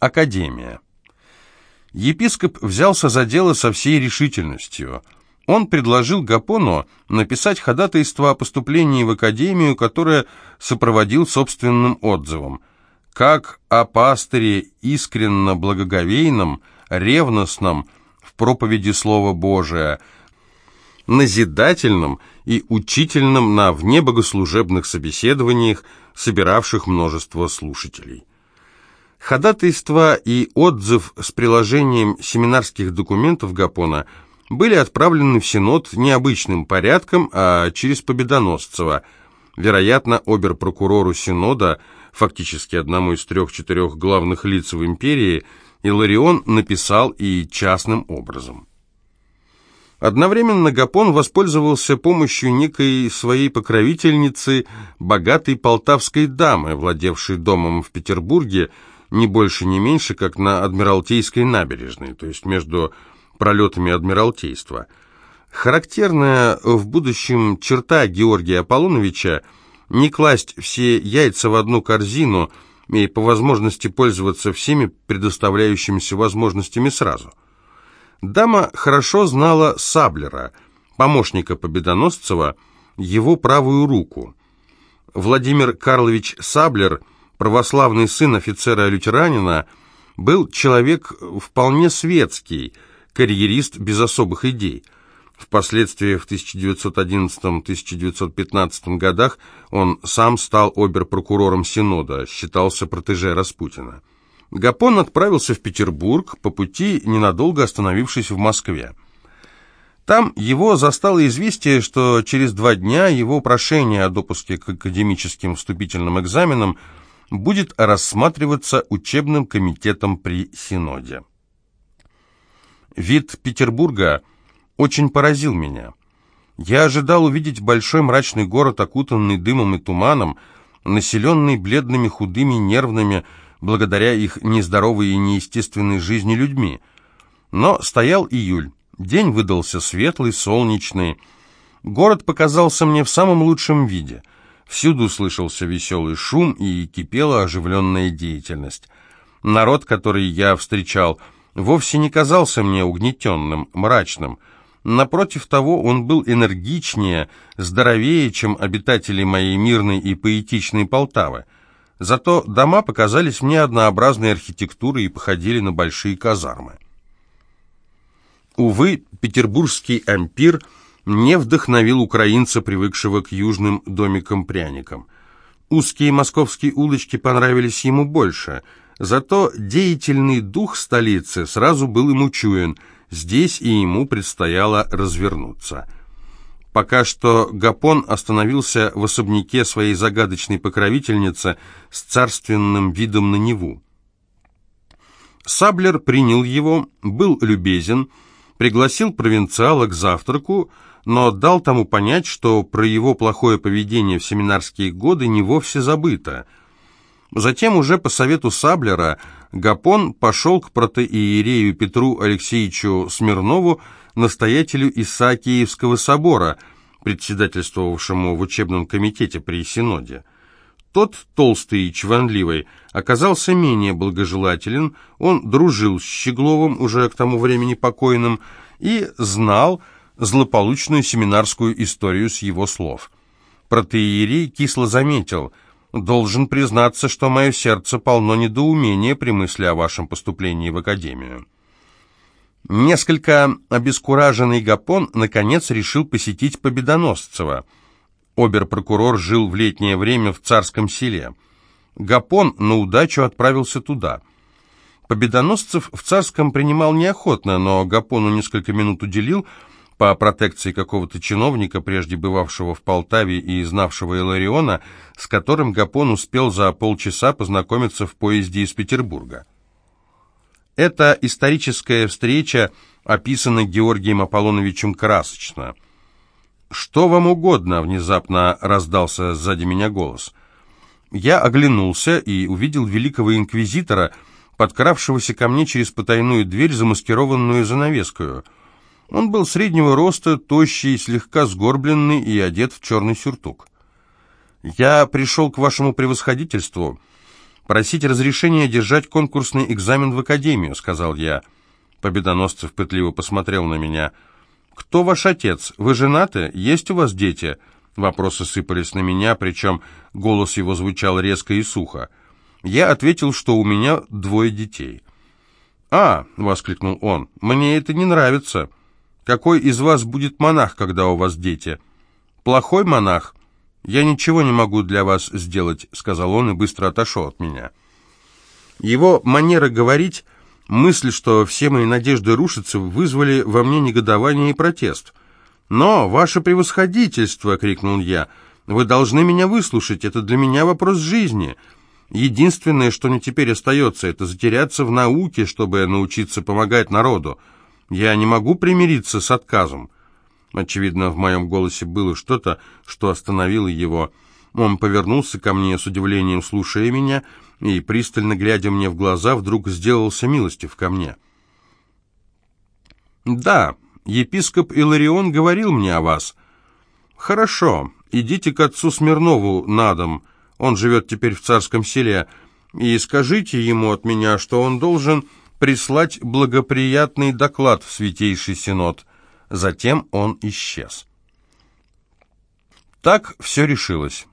Академия. Епископ взялся за дело со всей решительностью. Он предложил Гапону написать ходатайство о поступлении в Академию, которое сопроводил собственным отзывом. Как о пастыре искренно благоговейном, ревностном, в проповеди Слова Божия, назидательном и учительном на внебогослужебных собеседованиях, собиравших множество слушателей. Ходатайство и отзыв с приложением семинарских документов Гапона были отправлены в Синод необычным порядком, а через Победоносцева. Вероятно, обер-прокурору Синода, фактически одному из трех-четырех главных лиц в империи, Иларион написал и частным образом. Одновременно Гапон воспользовался помощью некой своей покровительницы, богатой полтавской дамы, владевшей домом в Петербурге, не больше, не меньше, как на Адмиралтейской набережной, то есть между пролетами Адмиралтейства. Характерная в будущем черта Георгия Аполлоновича не класть все яйца в одну корзину и по возможности пользоваться всеми предоставляющимися возможностями сразу. Дама хорошо знала Саблера, помощника Победоносцева, его правую руку. Владимир Карлович Саблер – православный сын офицера-лютеранина, был человек вполне светский, карьерист без особых идей. Впоследствии в 1911-1915 годах он сам стал обер-прокурором Синода, считался протеже Распутина. Гапон отправился в Петербург, по пути ненадолго остановившись в Москве. Там его застало известие, что через два дня его прошение о допуске к академическим вступительным экзаменам будет рассматриваться учебным комитетом при Синоде. Вид Петербурга очень поразил меня. Я ожидал увидеть большой мрачный город, окутанный дымом и туманом, населенный бледными, худыми, нервными, благодаря их нездоровой и неестественной жизни людьми. Но стоял июль, день выдался светлый, солнечный. Город показался мне в самом лучшем виде – Всюду слышался веселый шум и кипела оживленная деятельность. Народ, который я встречал, вовсе не казался мне угнетенным, мрачным. Напротив того, он был энергичнее, здоровее, чем обитатели моей мирной и поэтичной Полтавы. Зато дома показались мне однообразной архитектурой и походили на большие казармы. Увы, петербургский ампир – не вдохновил украинца, привыкшего к южным домикам-пряникам. Узкие московские улочки понравились ему больше, зато деятельный дух столицы сразу был ему чуен, здесь и ему предстояло развернуться. Пока что Гапон остановился в особняке своей загадочной покровительницы с царственным видом на Неву. Саблер принял его, был любезен, пригласил провинциала к завтраку, но дал тому понять, что про его плохое поведение в семинарские годы не вовсе забыто. Затем уже по совету Саблера Гапон пошел к протеиерею Петру Алексеевичу Смирнову, настоятелю Исаакиевского собора, председательствовавшему в учебном комитете при Синоде. Тот, толстый и чванливый, оказался менее благожелателен, он дружил с Щегловым, уже к тому времени покойным, и знал, злополучную семинарскую историю с его слов. Протеерей кисло заметил, «Должен признаться, что мое сердце полно недоумения при мысли о вашем поступлении в академию». Несколько обескураженный Гапон, наконец, решил посетить Победоносцева. Обер-прокурор жил в летнее время в царском селе. Гапон на удачу отправился туда. Победоносцев в царском принимал неохотно, но Гапону несколько минут уделил – по протекции какого-то чиновника, прежде бывавшего в Полтаве и знавшего Илариона, с которым Гапон успел за полчаса познакомиться в поезде из Петербурга. Эта историческая встреча описана Георгием Аполлоновичем красочно. «Что вам угодно?» — внезапно раздался сзади меня голос. Я оглянулся и увидел великого инквизитора, подкравшегося ко мне через потайную дверь, замаскированную занавескою — он был среднего роста, тощий, слегка сгорбленный и одет в черный сюртук. «Я пришел к вашему превосходительству «Просить разрешения держать конкурсный экзамен в академию», — сказал я. Победоносцев пытливо посмотрел на меня. «Кто ваш отец? Вы женаты? Есть у вас дети?» Вопросы сыпались на меня, причем голос его звучал резко и сухо. Я ответил, что у меня двое детей. «А!» — воскликнул он. «Мне это не нравится. Какой из вас будет монах, когда у вас дети?» «Плохой монах?» «Я ничего не могу для вас сделать», — сказал он и быстро отошел от меня. Его манера говорить, мысль, что все мои надежды рушатся, вызвали во мне негодование и протест. «Но, ваше превосходительство!» — крикнул я. «Вы должны меня выслушать, это для меня вопрос жизни. Единственное, что мне теперь остается, это затеряться в науке, чтобы научиться помогать народу. Я не могу примириться с отказом». Очевидно, в моем голосе было что-то, что остановило его. Он повернулся ко мне с удивлением, слушая меня, и, пристально глядя мне в глаза, вдруг сделался милостив ко мне. «Да, епископ Иларион говорил мне о вас. Хорошо, идите к отцу Смирнову на дом, он живет теперь в царском селе, и скажите ему от меня, что он должен прислать благоприятный доклад в Святейший Синод». Затем он исчез. Так все решилось.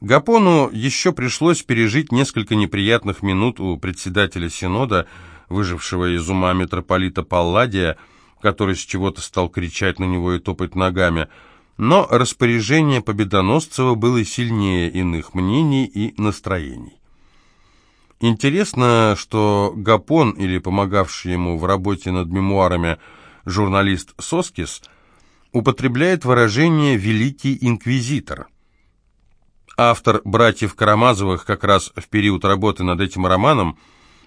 Гапону еще пришлось пережить несколько неприятных минут у председателя Синода, выжившего из ума митрополита Палладия, который с чего-то стал кричать на него и топать ногами, но распоряжение Победоносцева было сильнее иных мнений и настроений. Интересно, что Гапон, или помогавший ему в работе над мемуарами, журналист Соскис, употребляет выражение «великий инквизитор». Автор «Братьев Карамазовых» как раз в период работы над этим романом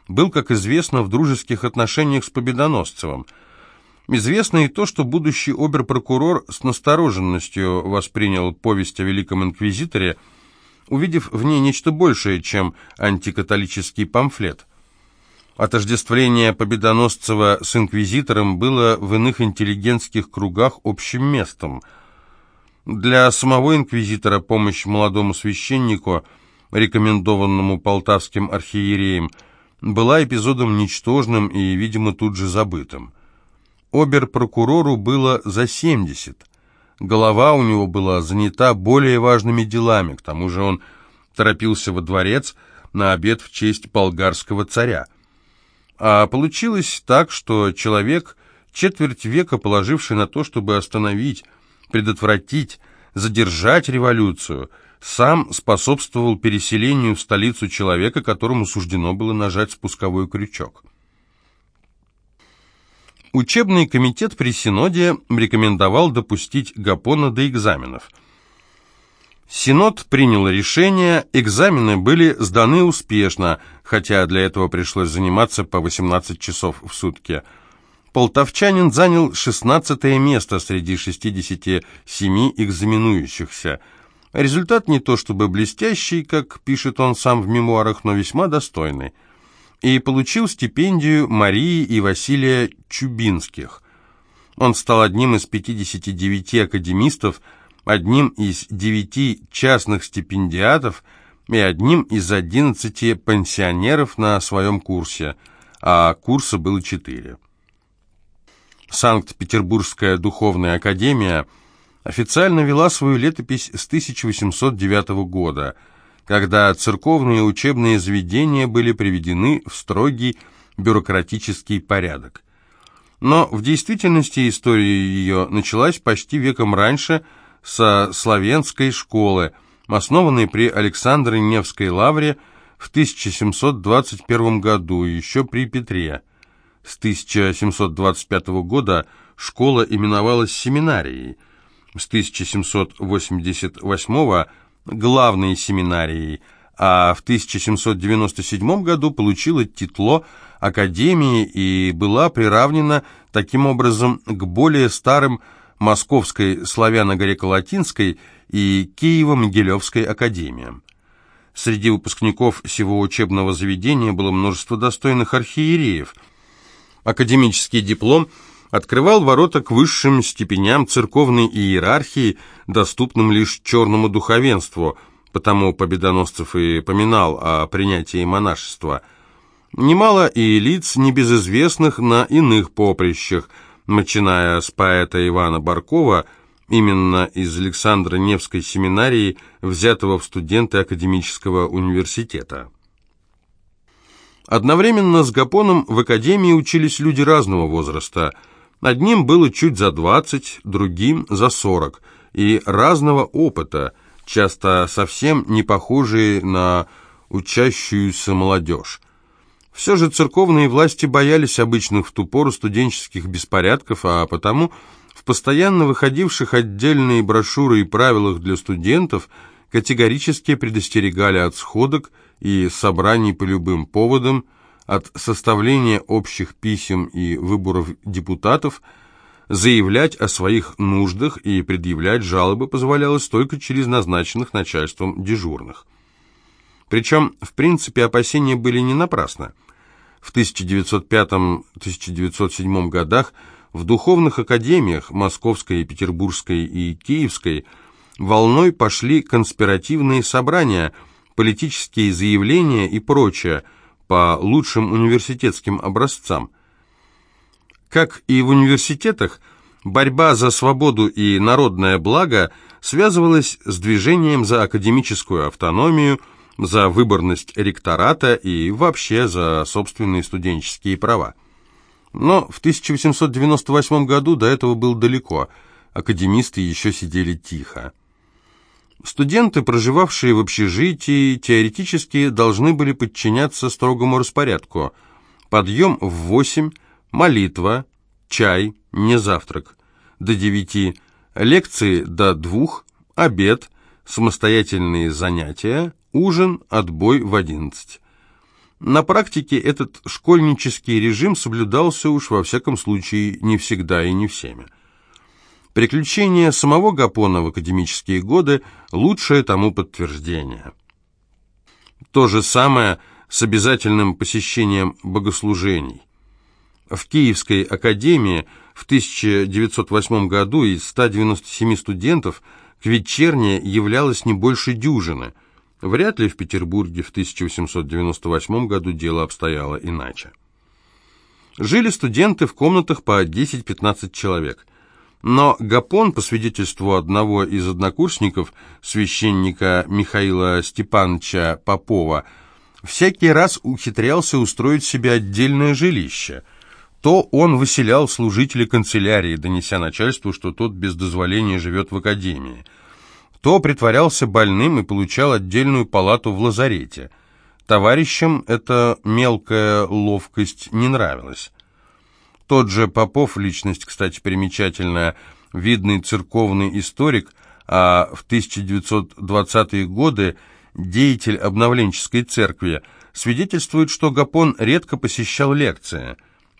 был, как известно, в дружеских отношениях с Победоносцевым. Известно и то, что будущий оберпрокурор с настороженностью воспринял повесть о Великом Инквизиторе, увидев в ней нечто большее, чем антикатолический памфлет – Отождествление Победоносцева с инквизитором было в иных интеллигентских кругах общим местом. Для самого инквизитора помощь молодому священнику, рекомендованному полтавским архиереем, была эпизодом ничтожным и, видимо, тут же забытым. Обер-прокурору было за 70. Голова у него была занята более важными делами, к тому же он торопился во дворец на обед в честь болгарского царя. А получилось так, что человек, четверть века положивший на то, чтобы остановить, предотвратить, задержать революцию, сам способствовал переселению в столицу человека, которому суждено было нажать спусковой крючок. Учебный комитет при Синоде рекомендовал допустить Гапона до экзаменов – Синод принял решение, экзамены были сданы успешно, хотя для этого пришлось заниматься по 18 часов в сутки. Полтавчанин занял 16 место среди 67 экзаменующихся. Результат не то чтобы блестящий, как пишет он сам в мемуарах, но весьма достойный. И получил стипендию Марии и Василия Чубинских. Он стал одним из 59 академистов, одним из девяти частных стипендиатов и одним из одиннадцати пенсионеров на своем курсе, а курса было четыре. Санкт-Петербургская духовная академия официально вела свою летопись с 1809 года, когда церковные учебные заведения были приведены в строгий бюрократический порядок. Но в действительности история ее началась почти веком раньше – со славянской школы, основанной при Александре Невской лавре в 1721 году, еще при Петре. С 1725 года школа именовалась семинарией, с 1788 главной семинарией, а в 1797 году получила титло Академии и была приравнена таким образом к более старым Московской славяно-греко-латинской и Киево-Могилевской академиям. Среди выпускников всего учебного заведения было множество достойных архиереев. Академический диплом открывал ворота к высшим степеням церковной иерархии, доступным лишь черному духовенству, потому Победоносцев и поминал о принятии монашества. Немало и лиц небезызвестных на иных поприщах, начиная с поэта Ивана Баркова, именно из Александра Невской семинарии, взятого в студенты Академического университета. Одновременно с Гапоном в академии учились люди разного возраста. Одним было чуть за 20, другим за 40, и разного опыта, часто совсем не похожие на учащуюся молодежь. Все же церковные власти боялись обычных в ту пору студенческих беспорядков, а потому в постоянно выходивших отдельные брошюры и правилах для студентов категорически предостерегали от сходок и собраний по любым поводам, от составления общих писем и выборов депутатов, заявлять о своих нуждах и предъявлять жалобы позволялось только через назначенных начальством дежурных. Причем, в принципе, опасения были не напрасно. В 1905-1907 годах в духовных академиях Московской, Петербургской и Киевской волной пошли конспиративные собрания – политические заявления и прочее по лучшим университетским образцам. Как и в университетах, борьба за свободу и народное благо связывалась с движением за академическую автономию, за выборность ректората и вообще за собственные студенческие права. Но в 1898 году до этого был далеко, академисты еще сидели тихо. Студенты, проживавшие в общежитии, теоретически должны были подчиняться строгому распорядку. Подъем в восемь, молитва, чай, не завтрак. До девяти, лекции до двух, обед, самостоятельные занятия, ужин, отбой в одиннадцать. На практике этот школьнический режим соблюдался уж во всяком случае не всегда и не всеми. Приключения самого Гапона в академические годы – лучшее тому подтверждение. То же самое с обязательным посещением богослужений. В Киевской академии в 1908 году из 197 студентов к вечерне являлось не больше дюжины. Вряд ли в Петербурге в 1898 году дело обстояло иначе. Жили студенты в комнатах по 10-15 человек – но Гапон, по свидетельству одного из однокурсников, священника Михаила Степановича Попова, всякий раз ухитрялся устроить себе отдельное жилище. То он выселял служителей канцелярии, донеся начальству, что тот без дозволения живет в академии. То притворялся больным и получал отдельную палату в лазарете. Товарищам эта мелкая ловкость не нравилась. Тот же Попов, личность, кстати, примечательная, видный церковный историк, а в 1920-е годы деятель обновленческой церкви, свидетельствует, что Гапон редко посещал лекции.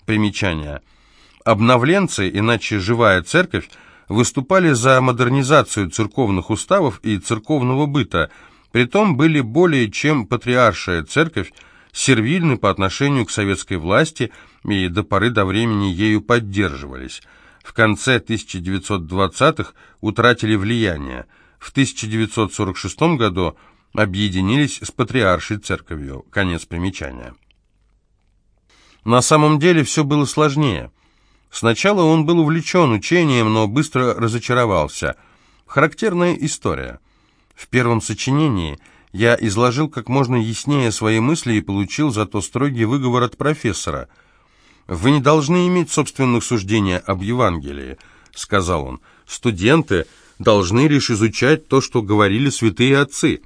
Примечание. Обновленцы, иначе живая церковь, выступали за модернизацию церковных уставов и церковного быта, притом были более чем патриаршая церковь, сервильны по отношению к советской власти и до поры до времени ею поддерживались. В конце 1920-х утратили влияние. В 1946 году объединились с патриаршей церковью. Конец примечания. На самом деле все было сложнее. Сначала он был увлечен учением, но быстро разочаровался. Характерная история. В первом сочинении – я изложил как можно яснее свои мысли и получил зато строгий выговор от профессора. «Вы не должны иметь собственных суждений об Евангелии», — сказал он. «Студенты должны лишь изучать то, что говорили святые отцы».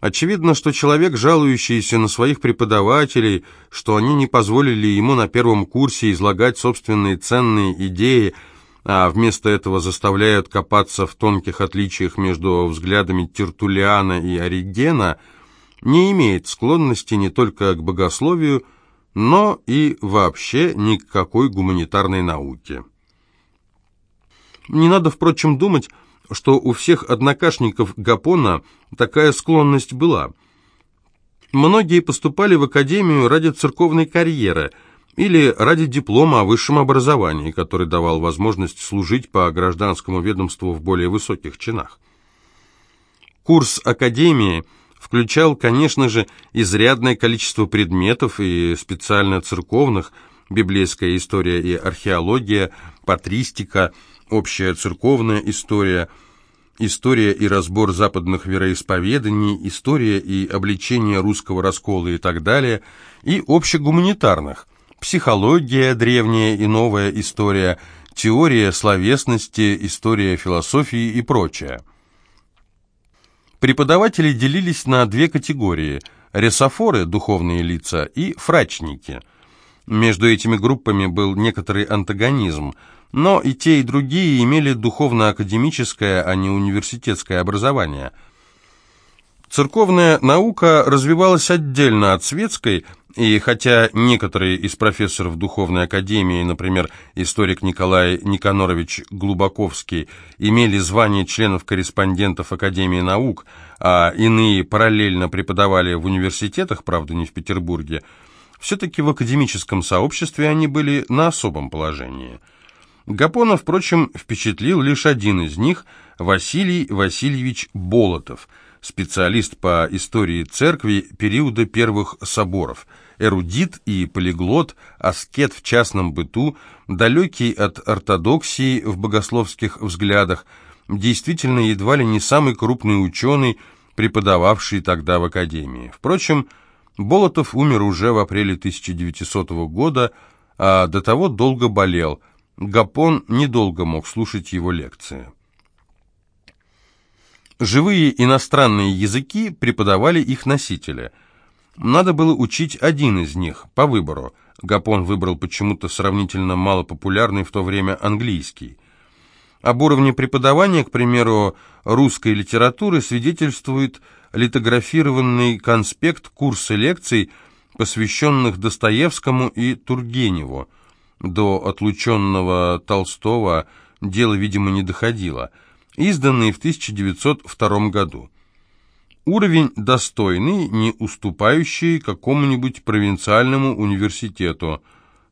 Очевидно, что человек, жалующийся на своих преподавателей, что они не позволили ему на первом курсе излагать собственные ценные идеи, а вместо этого заставляют копаться в тонких отличиях между взглядами Тертулиана и Оригена, не имеет склонности не только к богословию, но и вообще ни к какой гуманитарной науке. Не надо, впрочем, думать, что у всех однокашников Гапона такая склонность была. Многие поступали в академию ради церковной карьеры – или ради диплома о высшем образовании, который давал возможность служить по гражданскому ведомству в более высоких чинах. Курс Академии включал, конечно же, изрядное количество предметов и специально церковных, библейская история и археология, патристика, общая церковная история, история и разбор западных вероисповеданий, история и обличение русского раскола и так далее, и общегуманитарных, психология, древняя и новая история, теория словесности, история философии и прочее. Преподаватели делились на две категории – ресофоры, духовные лица, и фрачники. Между этими группами был некоторый антагонизм, но и те, и другие имели духовно-академическое, а не университетское образование. Церковная наука развивалась отдельно от светской, и хотя некоторые из профессоров Духовной Академии, например, историк Николай Никанорович Глубаковский, имели звание членов-корреспондентов Академии наук, а иные параллельно преподавали в университетах, правда не в Петербурге, все-таки в академическом сообществе они были на особом положении. Гапона, впрочем, впечатлил лишь один из них – Василий Васильевич Болотов, специалист по истории церкви периода первых соборов – эрудит и полиглот, аскет в частном быту, далекий от ортодоксии в богословских взглядах, действительно едва ли не самый крупный ученый, преподававший тогда в академии. Впрочем, Болотов умер уже в апреле 1900 года, а до того долго болел. Гапон недолго мог слушать его лекции. Живые иностранные языки преподавали их носители – надо было учить один из них, по выбору. Гапон выбрал почему-то сравнительно малопопулярный в то время английский. Об уровне преподавания, к примеру, русской литературы свидетельствует литографированный конспект курса лекций, посвященных Достоевскому и Тургеневу. До отлученного Толстого дело, видимо, не доходило. Изданный в 1902 году. Уровень достойный, не уступающий какому-нибудь провинциальному университету,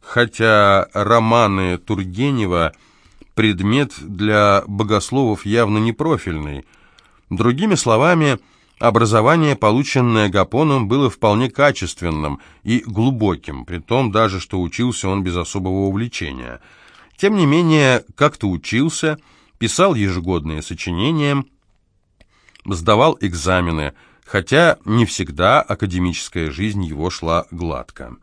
хотя романы Тургенева – предмет для богословов явно не профильный. Другими словами, образование, полученное Гапоном, было вполне качественным и глубоким, при том даже, что учился он без особого увлечения. Тем не менее, как-то учился, писал ежегодные сочинения – сдавал экзамены, хотя не всегда академическая жизнь его шла гладко.